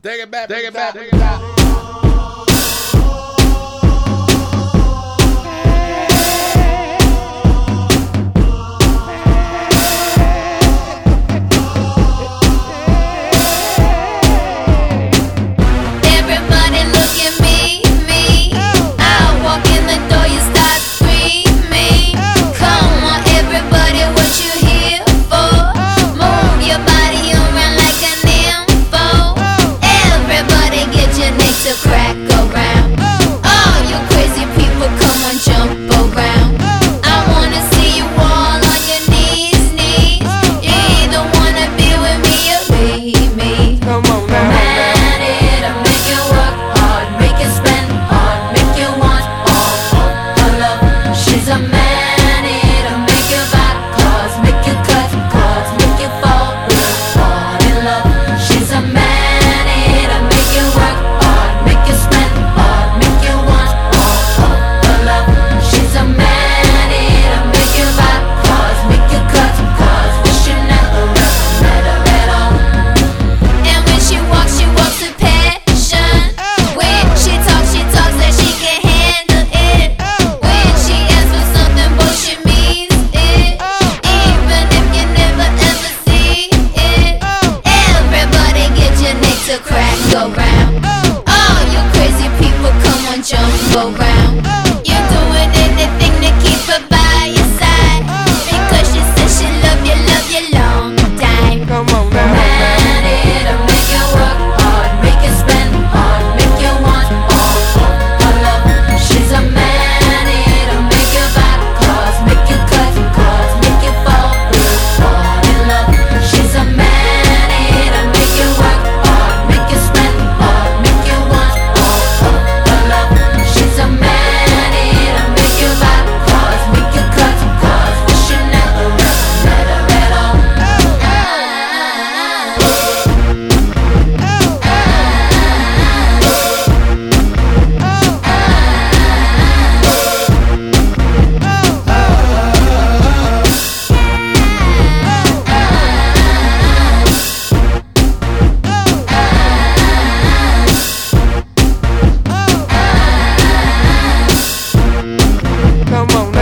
Take it back, take it back, take it back. come on.